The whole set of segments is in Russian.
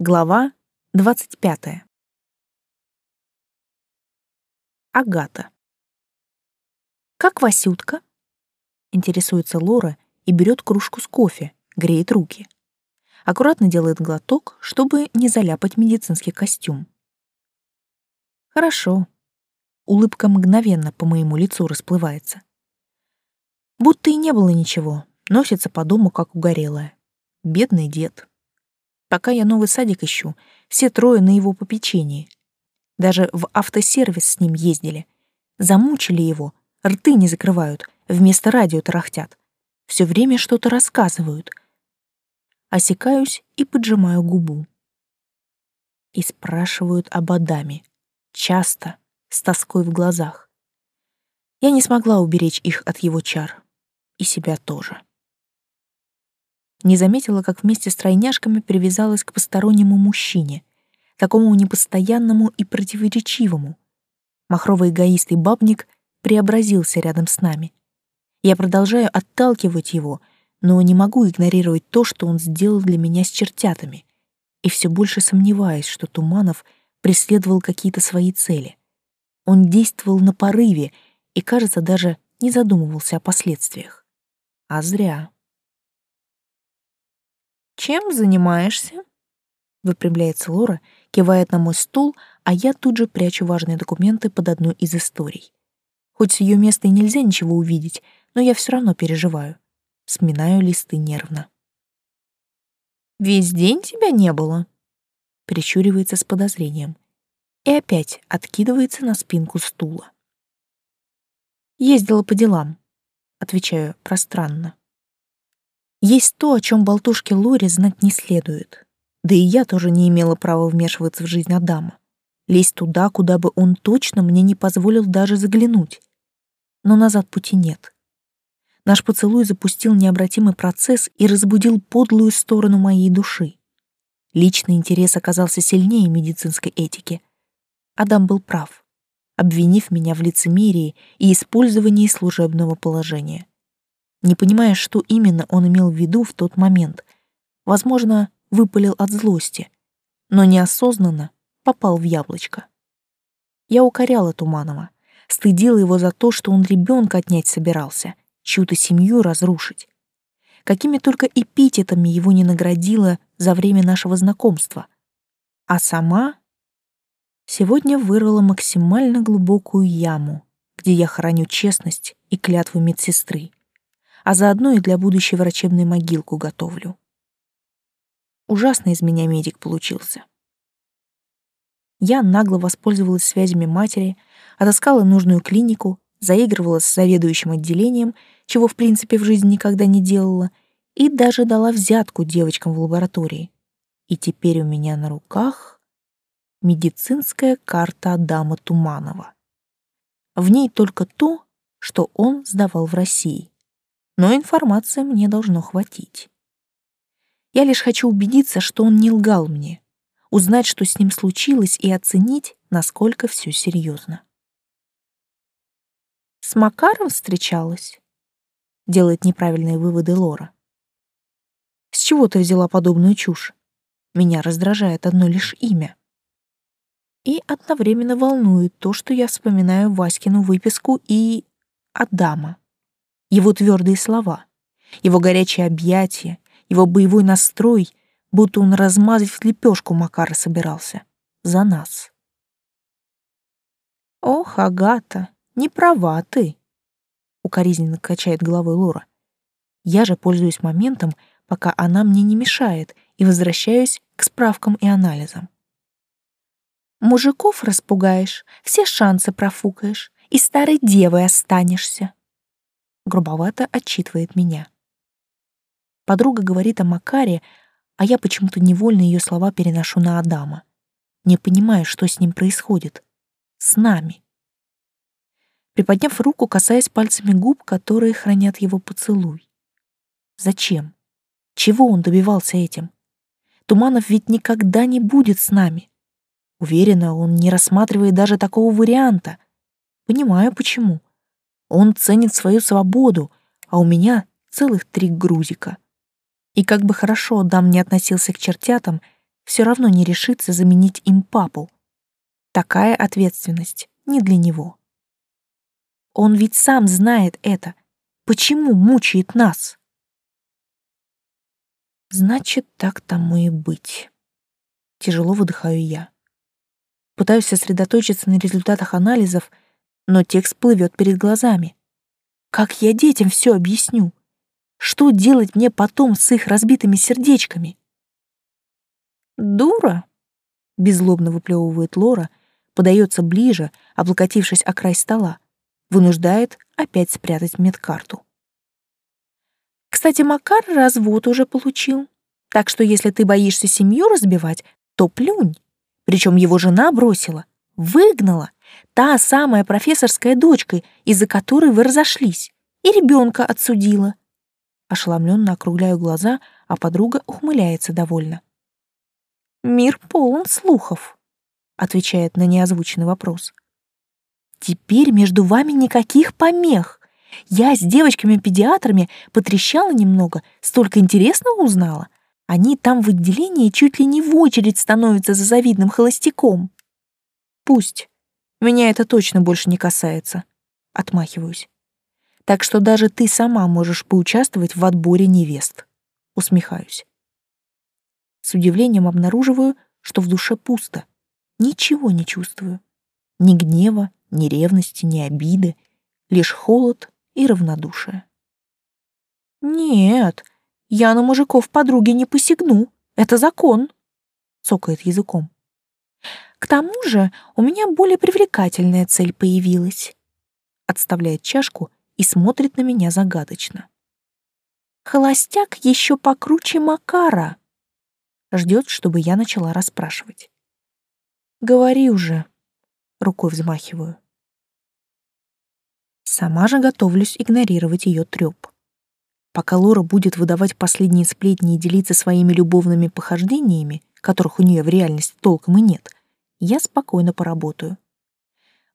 Глава 25. Агата. «Как Васютка?» — интересуется Лора и берет кружку с кофе, греет руки. Аккуратно делает глоток, чтобы не заляпать медицинский костюм. «Хорошо». Улыбка мгновенно по моему лицу расплывается. Будто и не было ничего, носится по дому, как угорелая. Бедный дед. Пока я новый садик ищу, все трое на его попечении. Даже в автосервис с ним ездили. Замучили его, рты не закрывают, вместо радио тарахтят. Все время что-то рассказывают. Осекаюсь и поджимаю губу. И спрашивают об Адаме. Часто, с тоской в глазах. Я не смогла уберечь их от его чар. И себя тоже не заметила, как вместе с тройняшками привязалась к постороннему мужчине, такому непостоянному и противоречивому. Махровый эгоист и бабник преобразился рядом с нами. Я продолжаю отталкивать его, но не могу игнорировать то, что он сделал для меня с чертятами, и все больше сомневаюсь, что Туманов преследовал какие-то свои цели. Он действовал на порыве и, кажется, даже не задумывался о последствиях. А зря. «Чем занимаешься?» Выпрямляется Лора, кивает на мой стул, а я тут же прячу важные документы под одну из историй. Хоть с ее места и нельзя ничего увидеть, но я все равно переживаю. Сминаю листы нервно. «Весь день тебя не было?» Прищуривается с подозрением. И опять откидывается на спинку стула. «Ездила по делам», — отвечаю пространно. Есть то, о чем болтушке Лори знать не следует. Да и я тоже не имела права вмешиваться в жизнь Адама. Лезть туда, куда бы он точно мне не позволил даже заглянуть. Но назад пути нет. Наш поцелуй запустил необратимый процесс и разбудил подлую сторону моей души. Личный интерес оказался сильнее медицинской этики. Адам был прав, обвинив меня в лицемерии и использовании служебного положения не понимая, что именно он имел в виду в тот момент. Возможно, выпалил от злости, но неосознанно попал в яблочко. Я укоряла Туманова, стыдила его за то, что он ребенка отнять собирался, чью-то семью разрушить. Какими только эпитетами его не наградила за время нашего знакомства. А сама сегодня вырыла максимально глубокую яму, где я храню честность и клятву медсестры а заодно и для будущей врачебной могилку готовлю. Ужасно из меня медик получился. Я нагло воспользовалась связями матери, отыскала нужную клинику, заигрывала с заведующим отделением, чего в принципе в жизни никогда не делала, и даже дала взятку девочкам в лаборатории. И теперь у меня на руках медицинская карта Адама Туманова. В ней только то, что он сдавал в России но информации мне должно хватить. Я лишь хочу убедиться, что он не лгал мне, узнать, что с ним случилось, и оценить, насколько все серьезно. С Макаром встречалась? Делает неправильные выводы Лора. С чего ты взяла подобную чушь? Меня раздражает одно лишь имя. И одновременно волнует то, что я вспоминаю Васькину выписку и Адама его твердые слова, его горячее объятие, его боевой настрой, будто он размазать в лепешку Макара собирался. За нас. «Ох, Агата, не права ты!» — укоризненно качает головой Лора. Я же пользуюсь моментом, пока она мне не мешает, и возвращаюсь к справкам и анализам. Мужиков распугаешь, все шансы профукаешь, и старой девой останешься грубовато отчитывает меня. Подруга говорит о Макаре, а я почему-то невольно ее слова переношу на Адама. Не понимаю, что с ним происходит. С нами. Приподняв руку, касаясь пальцами губ, которые хранят его поцелуй. Зачем? Чего он добивался этим? Туманов ведь никогда не будет с нами. Уверена, он не рассматривает даже такого варианта. Понимаю, почему. Он ценит свою свободу, а у меня целых три грузика. И как бы хорошо Дам не относился к чертятам, все равно не решится заменить им папу. Такая ответственность не для него. Он ведь сам знает это. Почему мучает нас? Значит, так тому и быть. Тяжело выдыхаю я. Пытаюсь сосредоточиться на результатах анализов, но текст плывет перед глазами. Как я детям все объясню? Что делать мне потом с их разбитыми сердечками? «Дура!» — беззлобно выплевывает Лора, подается ближе, облокотившись о край стола, вынуждает опять спрятать медкарту. «Кстати, Макар развод уже получил, так что если ты боишься семью разбивать, то плюнь. Причем его жена бросила, выгнала, та самая профессорская дочка, из-за которой вы разошлись, и ребенка отсудила. Ошеломленно округляю глаза, а подруга ухмыляется довольно. «Мир полон слухов», — отвечает на неозвученный вопрос. «Теперь между вами никаких помех. Я с девочками-педиатрами потрещала немного, столько интересного узнала. Они там в отделении чуть ли не в очередь становятся за завидным холостяком». «Пусть. Меня это точно больше не касается». Отмахиваюсь так что даже ты сама можешь поучаствовать в отборе невест. Усмехаюсь. С удивлением обнаруживаю, что в душе пусто. Ничего не чувствую. Ни гнева, ни ревности, ни обиды, лишь холод и равнодушие. «Нет, я на мужиков подруги не посягну. Это закон», — цокает языком. «К тому же у меня более привлекательная цель появилась». Отставляет чашку и смотрит на меня загадочно. Холостяк еще покруче Макара. Ждет, чтобы я начала расспрашивать. Говори уже, рукой взмахиваю. Сама же готовлюсь игнорировать ее трёп. Пока Лора будет выдавать последние сплетни и делиться своими любовными похождениями, которых у нее в реальности толком и нет, я спокойно поработаю.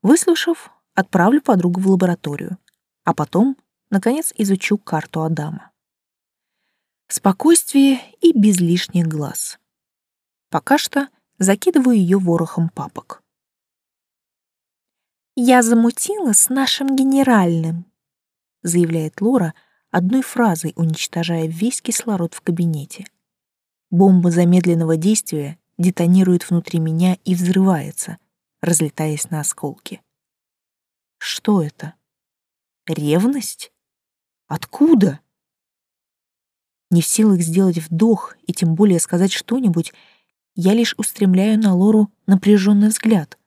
Выслушав, отправлю подругу в лабораторию а потом, наконец, изучу карту Адама. Спокойствие и без лишних глаз. Пока что закидываю ее ворохом папок. «Я замутила с нашим генеральным», — заявляет Лора, одной фразой уничтожая весь кислород в кабинете. Бомба замедленного действия детонирует внутри меня и взрывается, разлетаясь на осколки. Что это? Ревность? Откуда? Не в силах сделать вдох и тем более сказать что-нибудь, я лишь устремляю на Лору напряженный взгляд.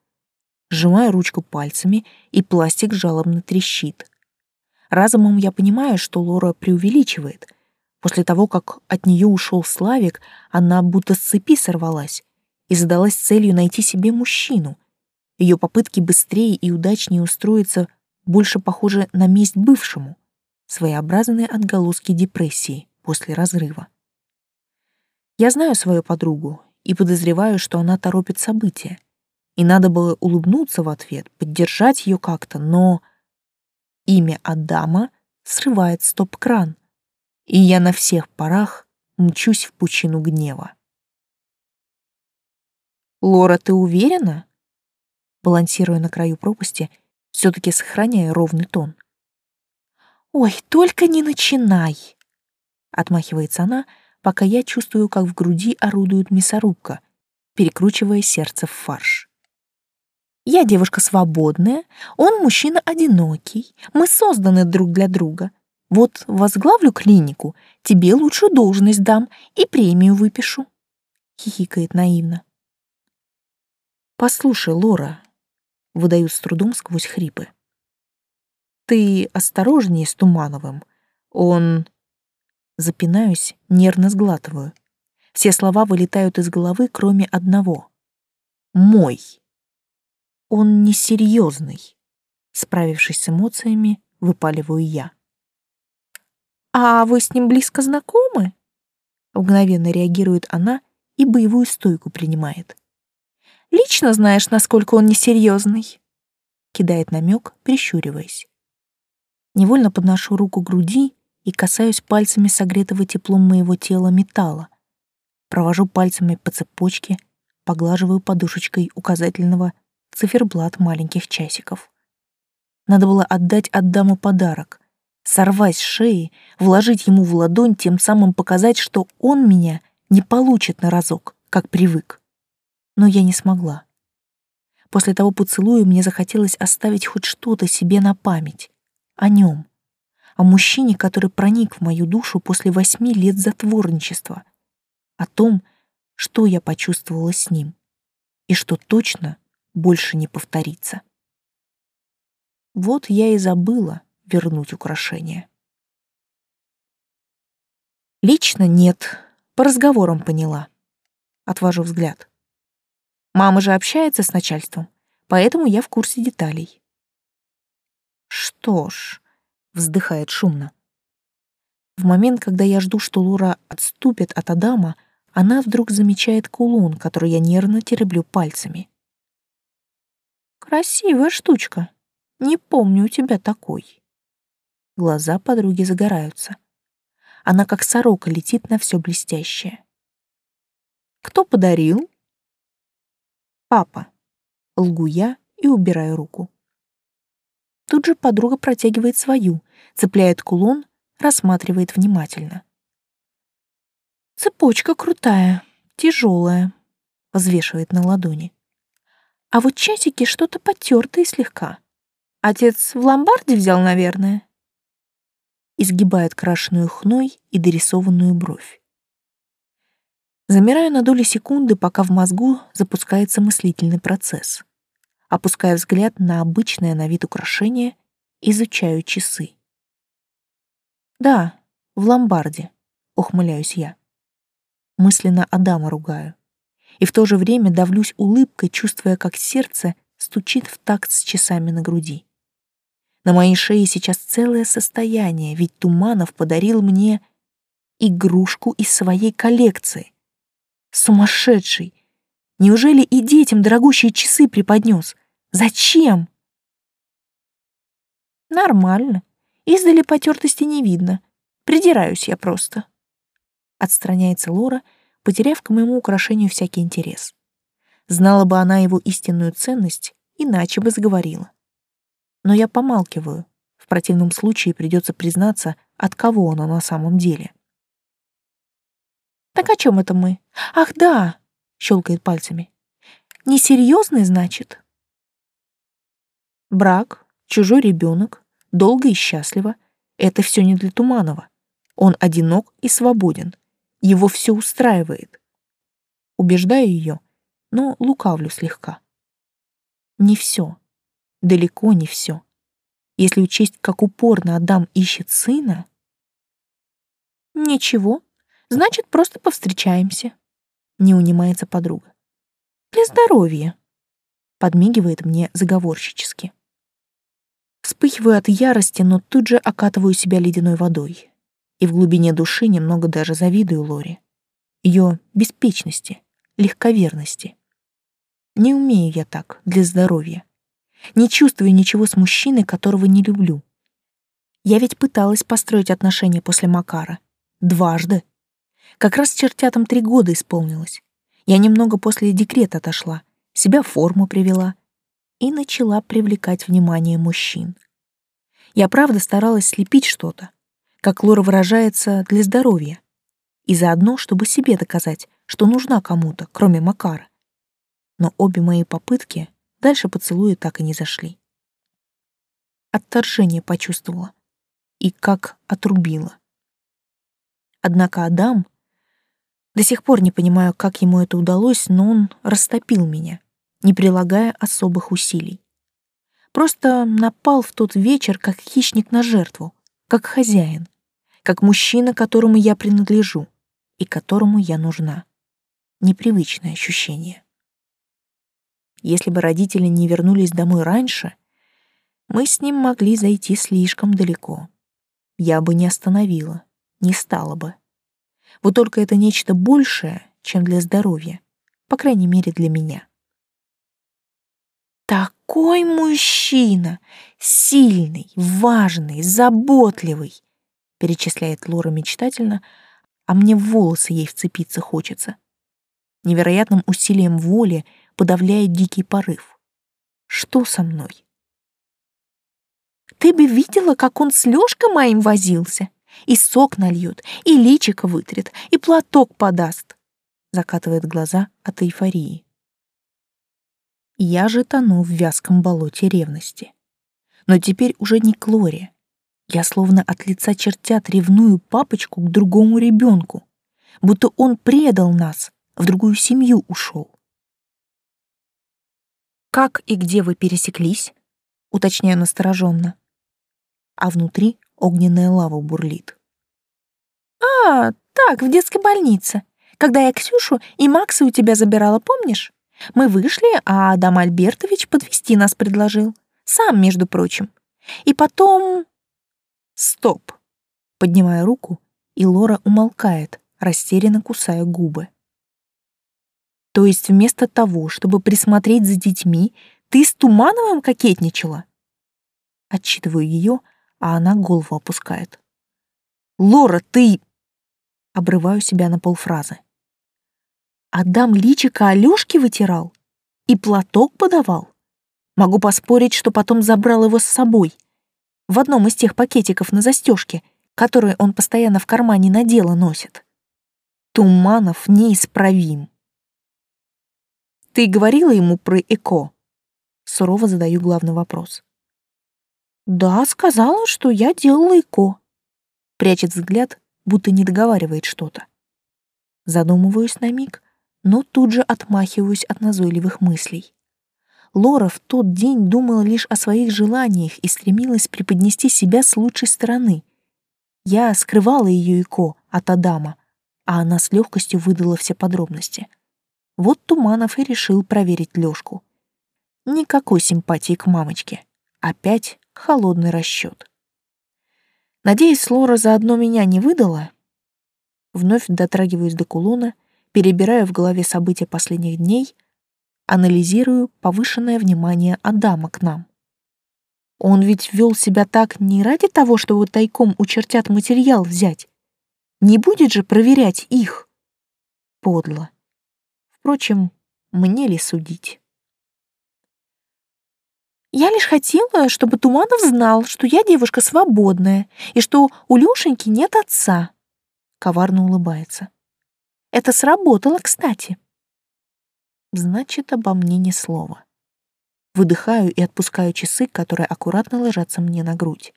Сжимаю ручку пальцами, и пластик жалобно трещит. Разумом я понимаю, что Лора преувеличивает. После того, как от нее ушел Славик, она будто с цепи сорвалась и задалась целью найти себе мужчину. Ее попытки быстрее и удачнее устроиться больше похоже на месть бывшему, своеобразные отголоски депрессии после разрыва. Я знаю свою подругу и подозреваю, что она торопит события. И надо было улыбнуться в ответ, поддержать ее как-то, но имя Адама срывает стоп-кран, и я на всех парах мчусь в пучину гнева. «Лора, ты уверена?» Балансируя на краю пропасти, все-таки сохраняя ровный тон. «Ой, только не начинай!» Отмахивается она, пока я чувствую, как в груди орудует мясорубка, перекручивая сердце в фарш. «Я девушка свободная, он мужчина одинокий, мы созданы друг для друга. Вот возглавлю клинику, тебе лучшую должность дам и премию выпишу», — хихикает наивно. «Послушай, Лора, выдаю с трудом сквозь хрипы. Ты осторожнее с Тумановым. Он... Запинаюсь, нервно сглатываю. Все слова вылетают из головы, кроме одного. Мой. Он несерьезный. Справившись с эмоциями, выпаливаю я. «А вы с ним близко знакомы?» Мгновенно реагирует она и боевую стойку принимает. Лично знаешь, насколько он несерьезный. Кидает намек, прищуриваясь. Невольно подношу руку к груди и касаюсь пальцами согретого теплом моего тела металла. Провожу пальцами по цепочке, поглаживаю подушечкой указательного циферблат маленьких часиков. Надо было отдать Адаму подарок, сорвать с шеи, вложить ему в ладонь, тем самым показать, что он меня не получит на разок, как привык. Но я не смогла. После того поцелуя мне захотелось оставить хоть что-то себе на память. О нем. О мужчине, который проник в мою душу после восьми лет затворничества. О том, что я почувствовала с ним. И что точно больше не повторится. Вот я и забыла вернуть украшение. Лично нет, по разговорам поняла. Отвожу взгляд. Мама же общается с начальством, поэтому я в курсе деталей. Что ж, вздыхает шумно. В момент, когда я жду, что Лура отступит от Адама, она вдруг замечает кулон, который я нервно тереблю пальцами. «Красивая штучка», не помню у тебя такой. Глаза подруги загораются. Она как сорока летит на все блестящее. Кто подарил? Папа. Лгу я и убираю руку. Тут же подруга протягивает свою, цепляет кулон, рассматривает внимательно. Цепочка крутая, тяжелая, взвешивает на ладони. А вот часики что-то потертые слегка. Отец в ломбарде взял, наверное. Изгибает крашеную хной и дорисованную бровь. Замираю на доли секунды, пока в мозгу запускается мыслительный процесс. Опуская взгляд на обычное на вид украшение, изучаю часы. Да, в ломбарде, ухмыляюсь я. Мысленно Адама ругаю. И в то же время давлюсь улыбкой, чувствуя, как сердце стучит в такт с часами на груди. На моей шее сейчас целое состояние, ведь Туманов подарил мне игрушку из своей коллекции. Сумасшедший! Неужели и детям дорогущие часы преподнес? Зачем? Нормально. Издали потертости не видно. Придираюсь я просто. Отстраняется Лора, потеряв к моему украшению всякий интерес. Знала бы она его истинную ценность, иначе бы заговорила но я помалкиваю. В противном случае придется признаться, от кого оно на самом деле. «Так о чем это мы? Ах, да!» — щелкает пальцами. «Несерьезный, значит?» Брак, чужой ребенок, долго и счастливо — это все не для Туманова. Он одинок и свободен. Его все устраивает. Убеждаю ее, но лукавлю слегка. Не все далеко не все. Если учесть, как упорно Адам ищет сына... Ничего, значит, просто повстречаемся. Не унимается подруга. Для здоровья. Подмигивает мне заговорщически. Вспыхиваю от ярости, но тут же окатываю себя ледяной водой. И в глубине души немного даже завидую Лоре. Ее беспечности, легковерности. Не умею я так для здоровья. Не чувствую ничего с мужчиной, которого не люблю. Я ведь пыталась построить отношения после Макара. Дважды. Как раз чертятам три года исполнилось. Я немного после декрета отошла, себя в форму привела и начала привлекать внимание мужчин. Я правда старалась слепить что-то, как Лора выражается, для здоровья. И заодно, чтобы себе доказать, что нужна кому-то, кроме Макара. Но обе мои попытки Дальше поцелуи так и не зашли. Отторжение почувствовала и как отрубила. Однако Адам... До сих пор не понимаю, как ему это удалось, но он растопил меня, не прилагая особых усилий. Просто напал в тот вечер, как хищник на жертву, как хозяин, как мужчина, которому я принадлежу и которому я нужна. Непривычное ощущение. Если бы родители не вернулись домой раньше, мы с ним могли зайти слишком далеко. Я бы не остановила, не стала бы. Вот только это нечто большее, чем для здоровья, по крайней мере для меня. Такой мужчина, сильный, важный, заботливый, перечисляет Лора мечтательно, а мне в волосы ей вцепиться хочется. Невероятным усилием воли подавляет дикий порыв. Что со мной? Ты бы видела, как он с Лёшкой моим возился. И сок нальет, и личико вытрет, и платок подаст. Закатывает глаза от эйфории. Я же тону в вязком болоте ревности. Но теперь уже не к. Я словно от лица чертят ревную папочку к другому ребенку, будто он предал нас, в другую семью ушел. «Как и где вы пересеклись?» — уточняю настороженно. А внутри огненная лава бурлит. «А, так, в детской больнице. Когда я Ксюшу и Макса у тебя забирала, помнишь? Мы вышли, а Адам Альбертович подвести нас предложил. Сам, между прочим. И потом... Стоп. Поднимая руку, и Лора умолкает, растерянно кусая губы. То есть вместо того, чтобы присмотреть за детьми, ты с Тумановым кокетничала? Отчитываю ее, а она голову опускает. «Лора, ты...» Обрываю себя на полфразы. Адам личика Алёшке вытирал и платок подавал. Могу поспорить, что потом забрал его с собой. В одном из тех пакетиков на застежке, которые он постоянно в кармане на дело носит. Туманов неисправим. «Ты говорила ему про ЭКО?» Сурово задаю главный вопрос. «Да, сказала, что я делала ЭКО». Прячет взгляд, будто не договаривает что-то. Задумываюсь на миг, но тут же отмахиваюсь от назойливых мыслей. Лора в тот день думала лишь о своих желаниях и стремилась преподнести себя с лучшей стороны. Я скрывала ее ИКО от Адама, а она с легкостью выдала все подробности. Вот Туманов и решил проверить Лёшку. Никакой симпатии к мамочке. Опять холодный расчет. Надеюсь, Лора заодно меня не выдала. Вновь дотрагиваюсь до кулона — перебираю в голове события последних дней, анализирую повышенное внимание Адама к нам. Он ведь вел себя так не ради того, чтобы тайком у чертят материал взять. Не будет же проверять их. Подло. Впрочем, мне ли судить? Я лишь хотела, чтобы Туманов знал, что я девушка свободная и что у Лёшеньки нет отца. Коварно улыбается. Это сработало, кстати. Значит, обо мне ни слова. Выдыхаю и отпускаю часы, которые аккуратно ложатся мне на грудь.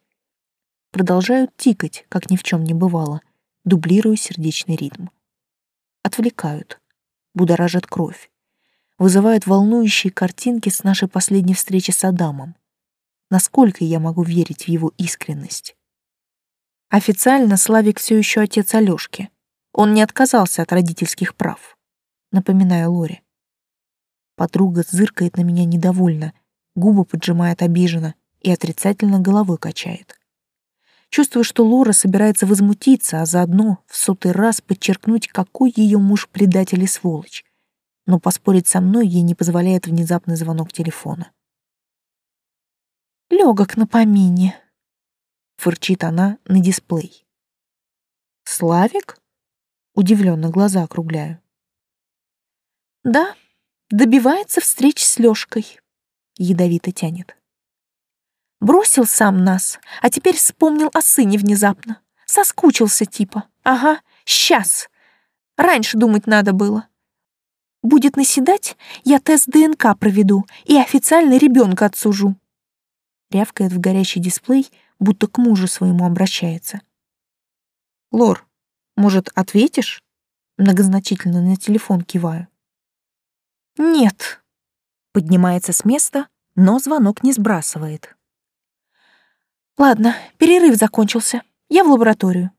Продолжают тикать, как ни в чем не бывало, дублируя сердечный ритм. Отвлекают, будоражат кровь, вызывают волнующие картинки с нашей последней встречи с Адамом. Насколько я могу верить в его искренность? Официально Славик все еще отец Алёшки. Он не отказался от родительских прав. Напоминаю Лоре. Подруга зыркает на меня недовольно, губы поджимает обиженно и отрицательно головой качает. Чувствую, что Лора собирается возмутиться, а заодно в сотый раз подчеркнуть, какой ее муж предатель и сволочь. Но поспорить со мной ей не позволяет внезапный звонок телефона. «Легок на помине», — фырчит она на дисплей. «Славик?» Удивленно глаза округляю. Да, добивается встреч с Лёшкой. Ядовито тянет. Бросил сам нас, а теперь вспомнил о сыне внезапно. Соскучился типа. Ага, сейчас. Раньше думать надо было. Будет наседать, я тест ДНК проведу и официально ребенка отсужу. Рявкает в горящий дисплей, будто к мужу своему обращается. Лор, может, ответишь? Многозначительно на телефон киваю. Нет. Поднимается с места, но звонок не сбрасывает. Ладно, перерыв закончился. Я в лабораторию.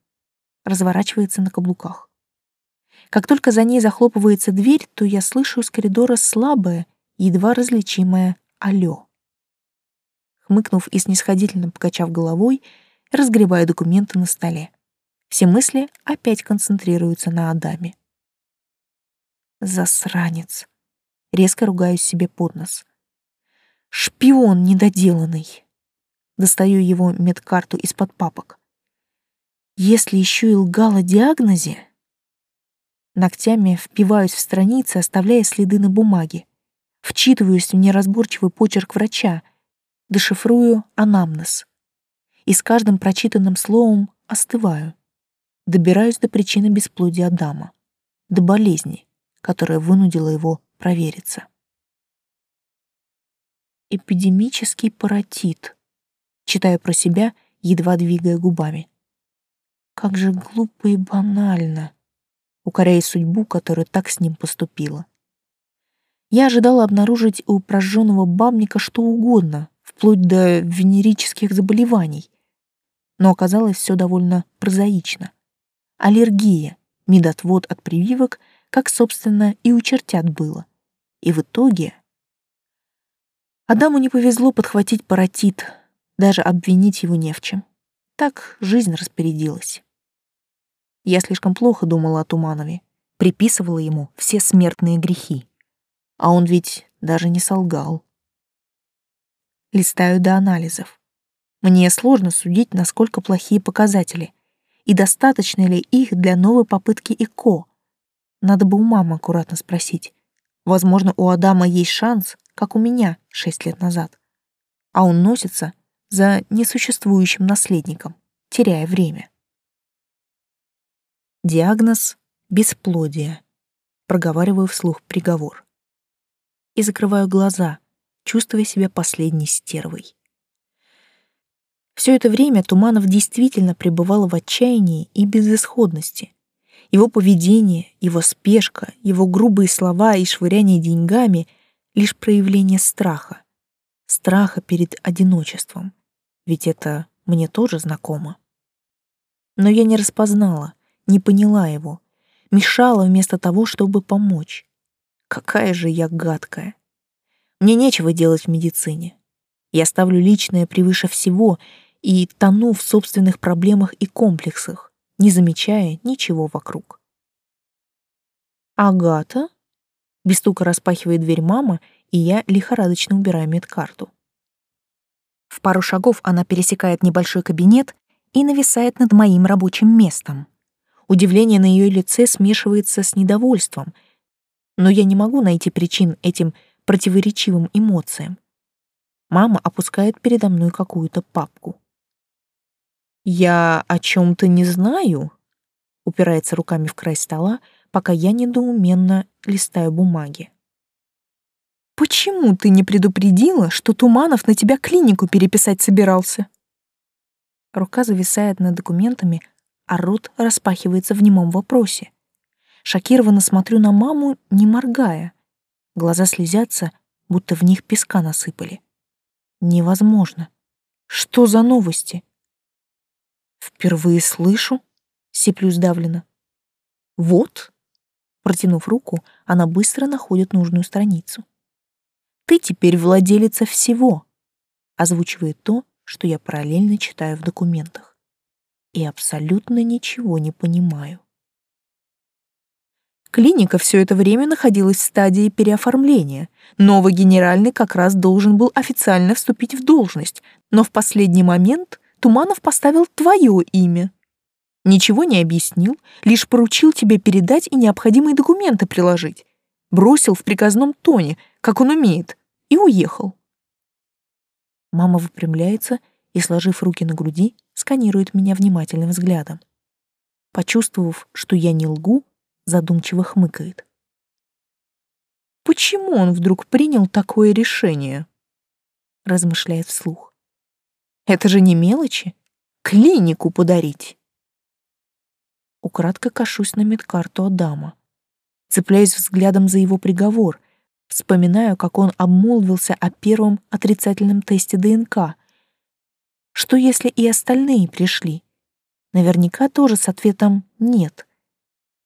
Разворачивается на каблуках. Как только за ней захлопывается дверь, то я слышу из коридора слабое, едва различимое «Алло». Хмыкнув и снисходительно покачав головой, разгребаю документы на столе. Все мысли опять концентрируются на Адаме. Засранец. Резко ругаюсь себе под нос. Шпион недоделанный. Достаю его медкарту из-под папок. Если еще и лгал о диагнозе, Ногтями впиваюсь в страницы, оставляя следы на бумаге. Вчитываюсь в неразборчивый почерк врача, дешифрую анамнез. И с каждым прочитанным словом остываю. Добираюсь до причины бесплодия Адама, до болезни, которая вынудила его провериться. Эпидемический паротит. Читаю про себя, едва двигая губами. Как же глупо и банально, укоряя судьбу, которая так с ним поступила. Я ожидала обнаружить у прожженного бабника что угодно, вплоть до венерических заболеваний. Но оказалось все довольно прозаично. Аллергия, медотвод от прививок, как, собственно, и у чертят было. И в итоге... Адаму не повезло подхватить паротит, даже обвинить его не в чем. Так жизнь распорядилась. Я слишком плохо думала о Туманове, приписывала ему все смертные грехи. А он ведь даже не солгал. Листаю до анализов. Мне сложно судить, насколько плохие показатели и достаточно ли их для новой попытки ЭКО. Надо бы у мамы аккуратно спросить. Возможно, у Адама есть шанс, как у меня шесть лет назад. А он носится за несуществующим наследником, теряя время. Диагноз — бесплодие. Проговариваю вслух приговор и закрываю глаза, чувствуя себя последней стервой. Все это время Туманов действительно пребывал в отчаянии и безысходности. Его поведение, его спешка, его грубые слова и швыряние деньгами — лишь проявление страха. Страха перед одиночеством. Ведь это мне тоже знакомо. Но я не распознала, не поняла его, мешала вместо того, чтобы помочь. Какая же я гадкая. Мне нечего делать в медицине. Я ставлю личное превыше всего и тону в собственных проблемах и комплексах, не замечая ничего вокруг. «Агата?» Без стука распахивает дверь мама, и я лихорадочно убираю медкарту. В пару шагов она пересекает небольшой кабинет и нависает над моим рабочим местом. Удивление на ее лице смешивается с недовольством — но я не могу найти причин этим противоречивым эмоциям. Мама опускает передо мной какую-то папку. «Я о чем-то не знаю», — упирается руками в край стола, пока я недоуменно листаю бумаги. «Почему ты не предупредила, что Туманов на тебя клинику переписать собирался?» Рука зависает над документами, а рот распахивается в немом вопросе. Шокированно смотрю на маму, не моргая. Глаза слезятся, будто в них песка насыпали. Невозможно. Что за новости? Впервые слышу, сиплю сдавленно. Вот. Протянув руку, она быстро находит нужную страницу. Ты теперь владелица всего, озвучивает то, что я параллельно читаю в документах. И абсолютно ничего не понимаю. Клиника все это время находилась в стадии переоформления. Новый генеральный как раз должен был официально вступить в должность, но в последний момент Туманов поставил твое имя. Ничего не объяснил, лишь поручил тебе передать и необходимые документы приложить. Бросил в приказном тоне, как он умеет, и уехал. Мама выпрямляется и, сложив руки на груди, сканирует меня внимательным взглядом. Почувствовав, что я не лгу, задумчиво хмыкает. Почему он вдруг принял такое решение? Размышляет вслух. Это же не мелочи. Клинику подарить. Украдко кашусь на медкарту Адама. Цепляюсь взглядом за его приговор. Вспоминаю, как он обмолвился о первом отрицательном тесте ДНК. Что если и остальные пришли? Наверняка тоже с ответом «нет».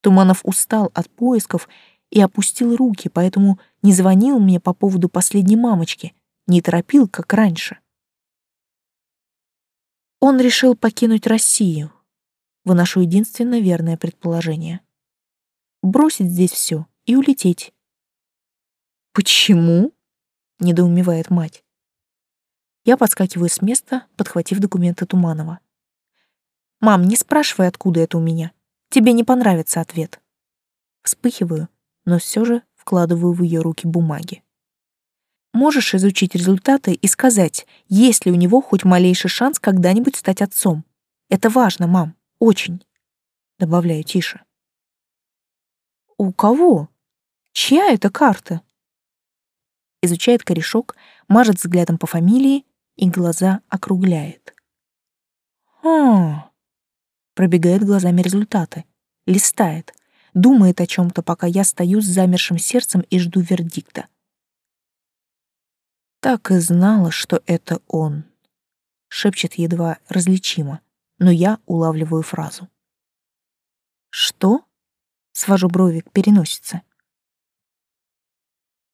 Туманов устал от поисков и опустил руки, поэтому не звонил мне по поводу последней мамочки, не торопил, как раньше. Он решил покинуть Россию. Выношу единственно верное предположение. Бросить здесь все и улететь. «Почему?» — недоумевает мать. Я подскакиваю с места, подхватив документы Туманова. «Мам, не спрашивай, откуда это у меня. Тебе не понравится ответ. Вспыхиваю, но все же вкладываю в ее руки бумаги. Можешь изучить результаты и сказать, есть ли у него хоть малейший шанс когда-нибудь стать отцом. Это важно, мам, очень. Добавляю тише. У кого? Чья это карта? Изучает корешок, мажет взглядом по фамилии и глаза округляет. А, пробегает глазами результаты, листает, думает о чем то пока я стою с замершим сердцем и жду вердикта. Так и знала, что это он. Шепчет едва различимо, но я улавливаю фразу. Что? Свожу брови к переносице.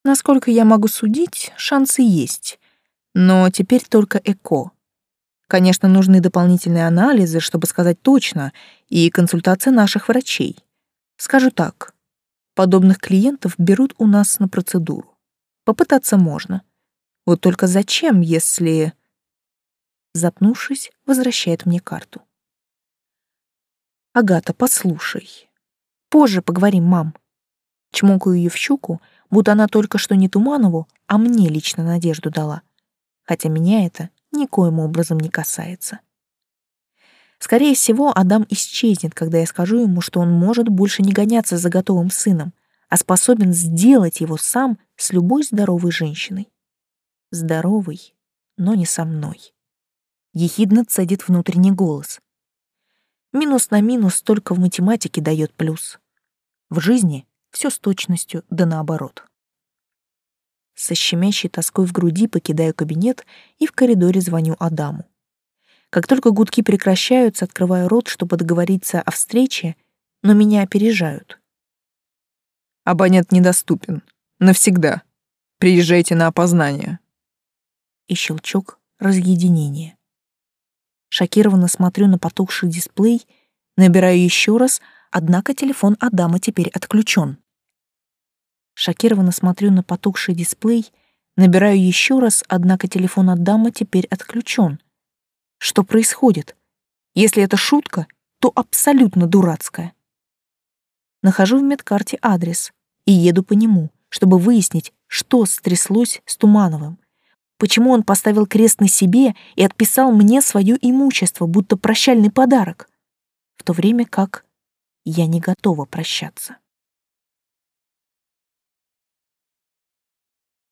Насколько я могу судить, шансы есть. Но теперь только ЭКО. Конечно, нужны дополнительные анализы, чтобы сказать точно, и консультация наших врачей. Скажу так. Подобных клиентов берут у нас на процедуру. Попытаться можно. Вот только зачем, если... Запнувшись, возвращает мне карту. «Агата, послушай. Позже поговорим, мам». Чмокаю ее в щеку, будто она только что не Туманову, а мне лично надежду дала. Хотя меня это никоим образом не касается. Скорее всего, Адам исчезнет, когда я скажу ему, что он может больше не гоняться за готовым сыном, а способен сделать его сам с любой здоровой женщиной здоровый, но не со мной. Ехидно цедит внутренний голос. Минус на минус только в математике дает плюс. В жизни все с точностью да наоборот. Со щемящей тоской в груди покидаю кабинет и в коридоре звоню Адаму. Как только гудки прекращаются, открываю рот, чтобы договориться о встрече, но меня опережают. Абонент недоступен. Навсегда. Приезжайте на опознание и щелчок разъединения. Шокированно смотрю на потухший дисплей, набираю еще раз, однако телефон Адама теперь отключен. Шокированно смотрю на потухший дисплей, набираю еще раз, однако телефон Адама теперь отключен. Что происходит? Если это шутка, то абсолютно дурацкая. Нахожу в медкарте адрес и еду по нему, чтобы выяснить, что стряслось с Тумановым Почему он поставил крест на себе и отписал мне свое имущество, будто прощальный подарок, в то время как я не готова прощаться.